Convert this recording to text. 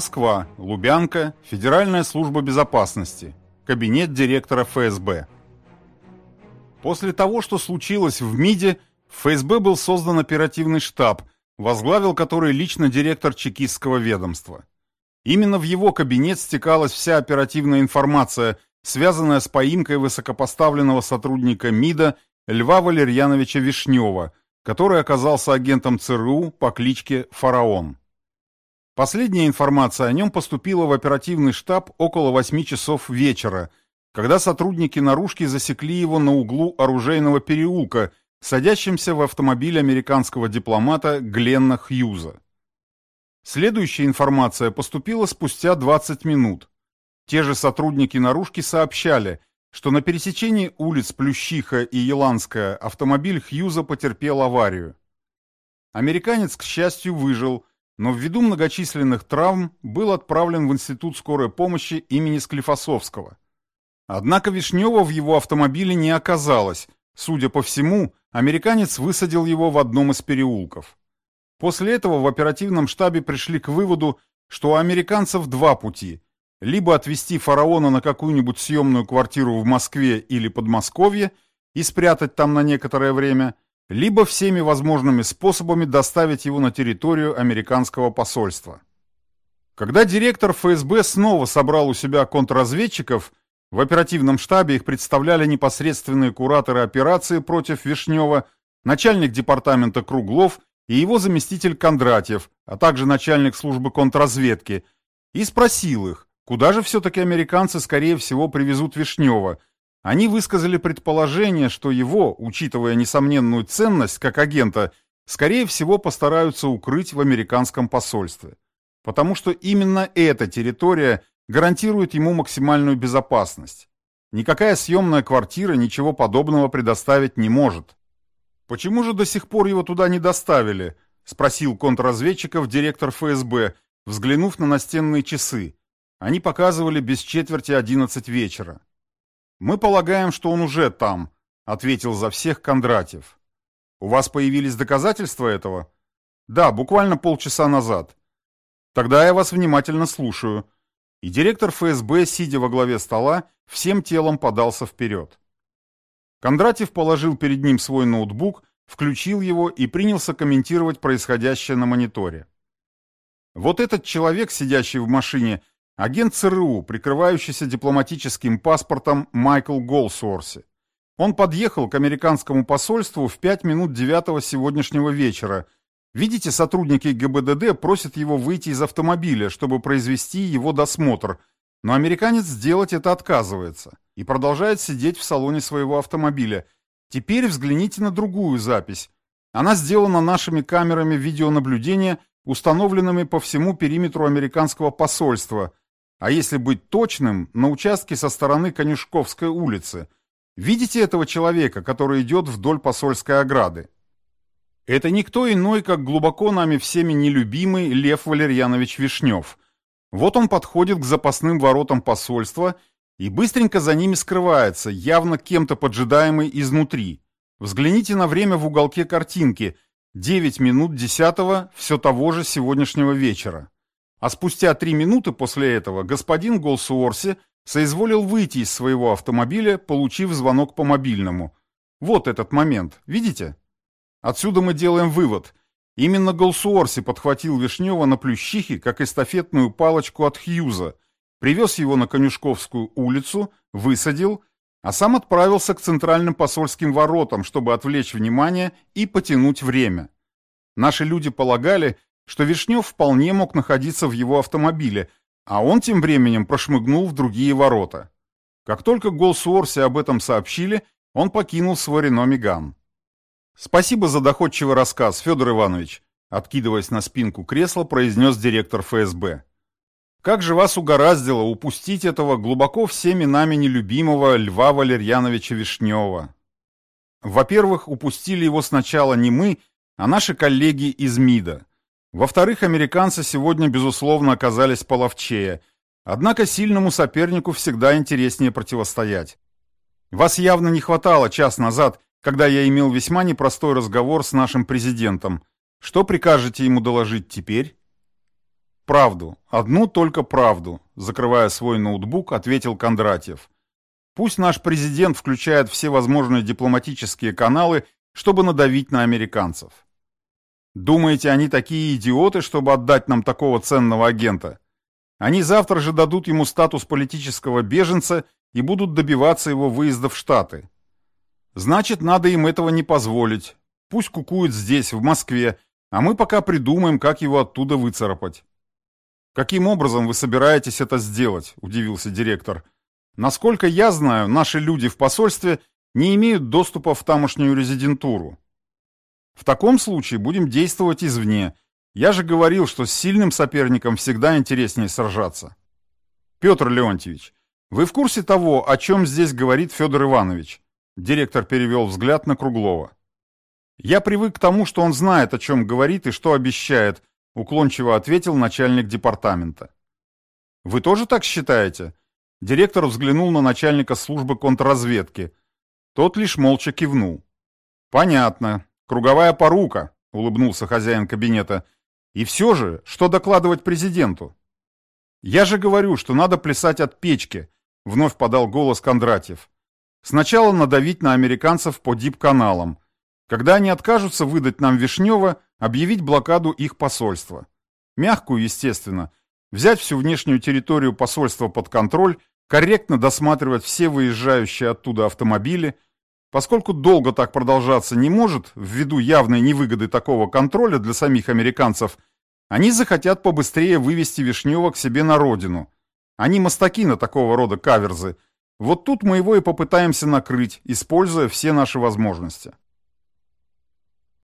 Москва, Лубянка, Федеральная служба безопасности, кабинет директора ФСБ. После того, что случилось в МИДе, в ФСБ был создан оперативный штаб, возглавил который лично директор чекистского ведомства. Именно в его кабинет стекалась вся оперативная информация, связанная с поимкой высокопоставленного сотрудника МИДа Льва Валерьяновича Вишнева, который оказался агентом ЦРУ по кличке Фараон. Последняя информация о нем поступила в оперативный штаб около 8 часов вечера, когда сотрудники наружки засекли его на углу оружейного переулка, садящимся в автомобиль американского дипломата Гленна Хьюза. Следующая информация поступила спустя 20 минут. Те же сотрудники наружки сообщали, что на пересечении улиц Плющиха и Еланская автомобиль Хьюза потерпел аварию. Американец, к счастью, выжил, но ввиду многочисленных травм был отправлен в Институт скорой помощи имени Склифосовского. Однако Вишнева в его автомобиле не оказалось. Судя по всему, американец высадил его в одном из переулков. После этого в оперативном штабе пришли к выводу, что у американцев два пути. Либо отвезти фараона на какую-нибудь съемную квартиру в Москве или Подмосковье и спрятать там на некоторое время, либо всеми возможными способами доставить его на территорию американского посольства. Когда директор ФСБ снова собрал у себя контрразведчиков, в оперативном штабе их представляли непосредственные кураторы операции против Вишнева, начальник департамента Круглов и его заместитель Кондратьев, а также начальник службы контрразведки, и спросил их, куда же все-таки американцы, скорее всего, привезут Вишнева. Они высказали предположение, что его, учитывая несомненную ценность как агента, скорее всего постараются укрыть в американском посольстве. Потому что именно эта территория гарантирует ему максимальную безопасность. Никакая съемная квартира ничего подобного предоставить не может. «Почему же до сих пор его туда не доставили?» — спросил контрразведчиков директор ФСБ, взглянув на настенные часы. Они показывали без четверти одиннадцать вечера. «Мы полагаем, что он уже там», — ответил за всех Кондратьев. «У вас появились доказательства этого?» «Да, буквально полчаса назад». «Тогда я вас внимательно слушаю», и директор ФСБ, сидя во главе стола, всем телом подался вперед. Кондратьев положил перед ним свой ноутбук, включил его и принялся комментировать происходящее на мониторе. Вот этот человек, сидящий в машине, агент ЦРУ, прикрывающийся дипломатическим паспортом Майкл Голсуорси. Он подъехал к американскому посольству в 5 минут 9 сегодняшнего вечера – Видите, сотрудники ГБДД просят его выйти из автомобиля, чтобы произвести его досмотр, но американец сделать это отказывается и продолжает сидеть в салоне своего автомобиля. Теперь взгляните на другую запись. Она сделана нашими камерами видеонаблюдения, установленными по всему периметру американского посольства, а если быть точным, на участке со стороны Конюшковской улицы. Видите этого человека, который идет вдоль посольской ограды? Это никто иной, как глубоко нами всеми нелюбимый Лев Валерьянович Вишнев. Вот он подходит к запасным воротам посольства и быстренько за ними скрывается, явно кем-то поджидаемый изнутри. Взгляните на время в уголке картинки. 9 минут 10 все того же сегодняшнего вечера. А спустя 3 минуты после этого господин Голсуорси соизволил выйти из своего автомобиля, получив звонок по мобильному. Вот этот момент, видите? Отсюда мы делаем вывод. Именно Голсуорси подхватил Вишнева на Плющихе как эстафетную палочку от Хьюза, привез его на Конюшковскую улицу, высадил, а сам отправился к центральным посольским воротам, чтобы отвлечь внимание и потянуть время. Наши люди полагали, что Вишнев вполне мог находиться в его автомобиле, а он тем временем прошмыгнул в другие ворота. Как только Голсуорси об этом сообщили, он покинул свой Рено Меган. «Спасибо за доходчивый рассказ, Федор Иванович», откидываясь на спинку кресла, произнес директор ФСБ. «Как же вас угораздило упустить этого глубоко всеми нами нелюбимого Льва Валерьяновича Вишнева?» Во-первых, упустили его сначала не мы, а наши коллеги из МИДа. Во-вторых, американцы сегодня, безусловно, оказались половчее. Однако сильному сопернику всегда интереснее противостоять. Вас явно не хватало час назад, когда я имел весьма непростой разговор с нашим президентом. Что прикажете ему доложить теперь? Правду, одну только правду, закрывая свой ноутбук, ответил Кондратьев. Пусть наш президент включает все возможные дипломатические каналы, чтобы надавить на американцев. Думаете, они такие идиоты, чтобы отдать нам такого ценного агента? Они завтра же дадут ему статус политического беженца и будут добиваться его выезда в Штаты. Значит, надо им этого не позволить. Пусть кукует здесь, в Москве, а мы пока придумаем, как его оттуда выцарапать. «Каким образом вы собираетесь это сделать?» – удивился директор. «Насколько я знаю, наши люди в посольстве не имеют доступа в тамошнюю резидентуру. В таком случае будем действовать извне. Я же говорил, что с сильным соперником всегда интереснее сражаться». «Петр Леонтьевич, вы в курсе того, о чем здесь говорит Федор Иванович?» Директор перевел взгляд на Круглова. «Я привык к тому, что он знает, о чем говорит и что обещает», уклончиво ответил начальник департамента. «Вы тоже так считаете?» Директор взглянул на начальника службы контрразведки. Тот лишь молча кивнул. «Понятно. Круговая порука», — улыбнулся хозяин кабинета. «И все же, что докладывать президенту?» «Я же говорю, что надо плясать от печки», — вновь подал голос Кондратьев. «Сначала надавить на американцев по дип-каналам. Когда они откажутся выдать нам Вишнева, объявить блокаду их посольства. Мягкую, естественно. Взять всю внешнюю территорию посольства под контроль, корректно досматривать все выезжающие оттуда автомобили. Поскольку долго так продолжаться не может, ввиду явной невыгоды такого контроля для самих американцев, они захотят побыстрее вывести Вишнева к себе на родину. Они мастаки на такого рода каверзы. Вот тут мы его и попытаемся накрыть, используя все наши возможности.